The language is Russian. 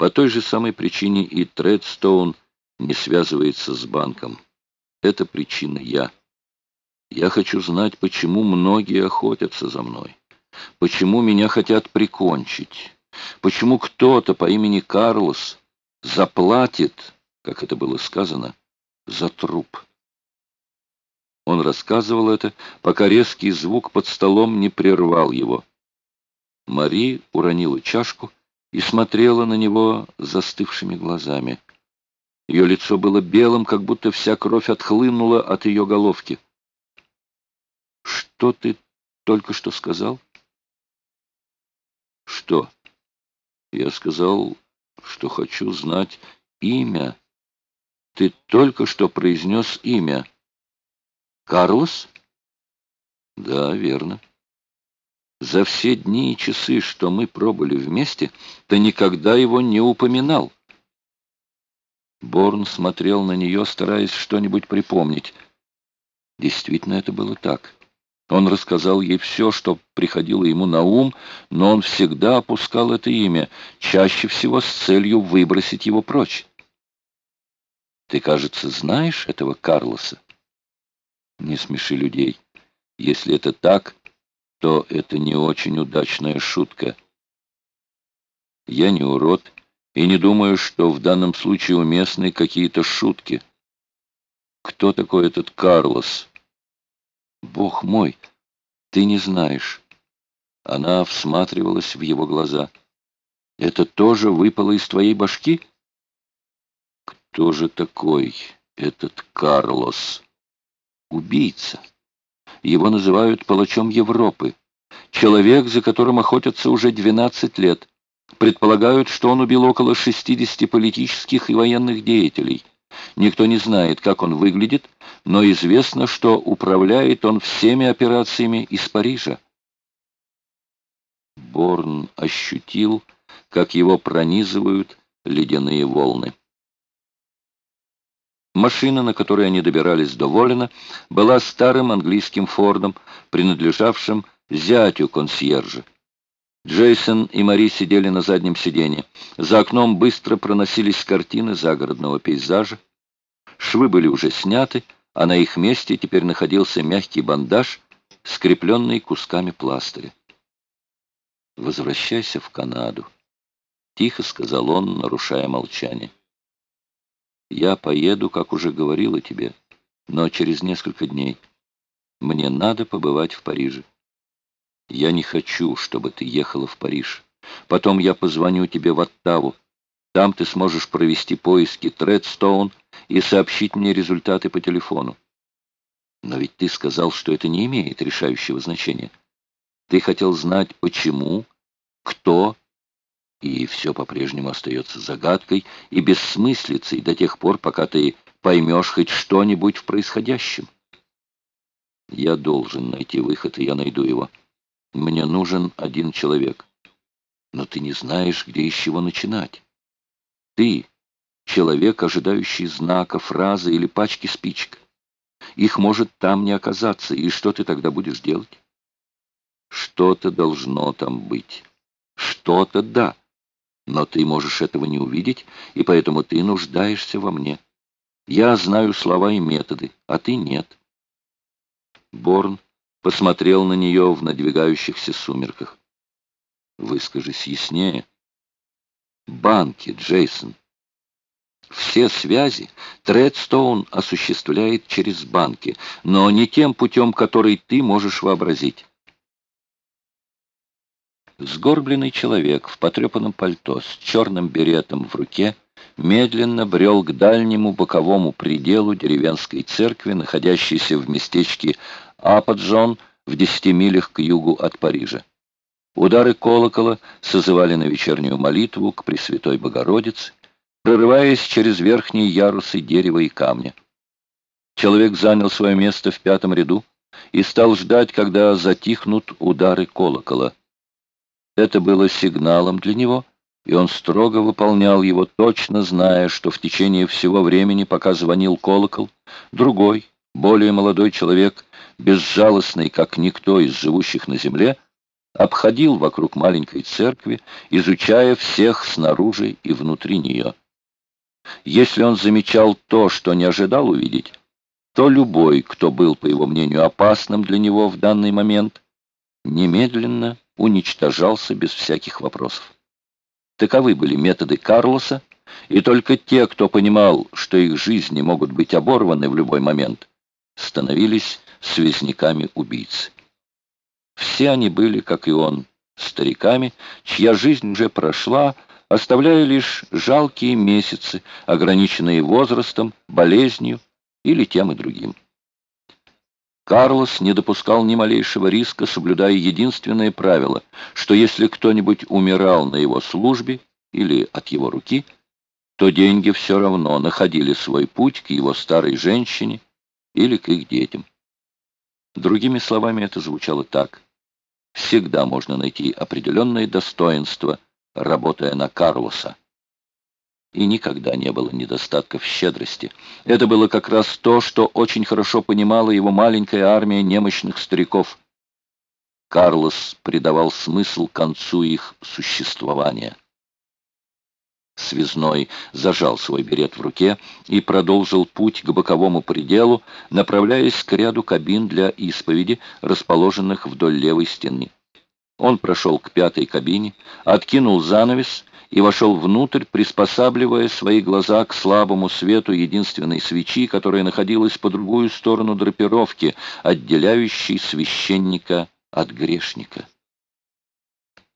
По той же самой причине и Тредстоун не связывается с банком. Это причина я. Я хочу знать, почему многие охотятся за мной. Почему меня хотят прикончить. Почему кто-то по имени Карлос заплатит, как это было сказано, за труп. Он рассказывал это, пока резкий звук под столом не прервал его. Мари уронила чашку и смотрела на него застывшими глазами. Ее лицо было белым, как будто вся кровь отхлынула от ее головки. «Что ты только что сказал?» «Что?» «Я сказал, что хочу знать имя. Ты только что произнес имя. Карлос?» «Да, верно». За все дни и часы, что мы пробыли вместе, ты никогда его не упоминал. Борн смотрел на нее, стараясь что-нибудь припомнить. Действительно, это было так. Он рассказал ей все, что приходило ему на ум, но он всегда опускал это имя, чаще всего с целью выбросить его прочь. «Ты, кажется, знаешь этого Карлоса?» «Не смеши людей. Если это так, то это не очень удачная шутка. Я не урод и не думаю, что в данном случае уместны какие-то шутки. Кто такой этот Карлос? Бог мой, ты не знаешь. Она всматривалась в его глаза. Это тоже выпало из твоей башки? Кто же такой этот Карлос? Убийца. Его называют палачом Европы. Человек, за которым охотятся уже 12 лет. Предполагают, что он убил около 60 политических и военных деятелей. Никто не знает, как он выглядит, но известно, что управляет он всеми операциями из Парижа. Борн ощутил, как его пронизывают ледяные волны. Машина, на которой они добирались до Волина, была старым английским Фордом, принадлежавшим зятю консьержа. Джейсон и Мари сидели на заднем сиденье. За окном быстро проносились картины загородного пейзажа. Швы были уже сняты, а на их месте теперь находился мягкий бандаж, скрепленный кусками пластыря. «Возвращайся в Канаду», — тихо сказал он, нарушая молчание. Я поеду, как уже говорила тебе, но через несколько дней. Мне надо побывать в Париже. Я не хочу, чтобы ты ехала в Париж. Потом я позвоню тебе в Оттаву. Там ты сможешь провести поиски Тредстоун и сообщить мне результаты по телефону. Но ведь ты сказал, что это не имеет решающего значения. Ты хотел знать, почему, кто и все по-прежнему остается загадкой и бессмыслицей до тех пор, пока ты поймешь хоть что-нибудь в происходящем. Я должен найти выход, и я найду его. Мне нужен один человек. Но ты не знаешь, где и с чего начинать. Ты — человек, ожидающий знака, фразы или пачки спичек. Их может там не оказаться, и что ты тогда будешь делать? Что-то должно там быть. Что-то да. Но ты можешь этого не увидеть, и поэтому ты нуждаешься во мне. Я знаю слова и методы, а ты нет. Борн посмотрел на нее в надвигающихся сумерках. Выскажись яснее. Банки, Джейсон. Все связи Тредстоун осуществляет через банки, но не тем путем, который ты можешь вообразить. Сгорбленный человек в потрепанном пальто с черным беретом в руке медленно брел к дальнему боковому пределу деревенской церкви, находящейся в местечке Ападжон в десяти милях к югу от Парижа. Удары колокола созывали на вечернюю молитву к Пресвятой Богородице, прорываясь через верхние ярусы дерева и камня. Человек занял свое место в пятом ряду и стал ждать, когда затихнут удары колокола. Это было сигналом для него, и он строго выполнял его, точно зная, что в течение всего времени, пока звонил колокол, другой, более молодой человек, безжалостный, как никто из живущих на земле, обходил вокруг маленькой церкви, изучая всех снаружи и внутри нее. Если он замечал то, что не ожидал увидеть, то любой, кто был, по его мнению, опасным для него в данный момент, немедленно уничтожался без всяких вопросов. Таковы были методы Карлоса, и только те, кто понимал, что их жизни могут быть оборваны в любой момент, становились связняками убийц. Все они были, как и он, стариками, чья жизнь уже прошла, оставляя лишь жалкие месяцы, ограниченные возрастом, болезнью или тем и другим. Карлос не допускал ни малейшего риска, соблюдая единственное правило, что если кто-нибудь умирал на его службе или от его руки, то деньги все равно находили свой путь к его старой женщине или к их детям. Другими словами, это звучало так. Всегда можно найти определенное достоинство, работая на Карлоса. И никогда не было недостатка в щедрости. Это было как раз то, что очень хорошо понимала его маленькая армия немощных стариков. Карлос придавал смысл концу их существования. Связной зажал свой берет в руке и продолжил путь к боковому пределу, направляясь к ряду кабин для исповеди, расположенных вдоль левой стены. Он прошел к пятой кабине, откинул занавес и вошел внутрь, приспосабливая свои глаза к слабому свету единственной свечи, которая находилась по другую сторону драпировки, отделяющей священника от грешника.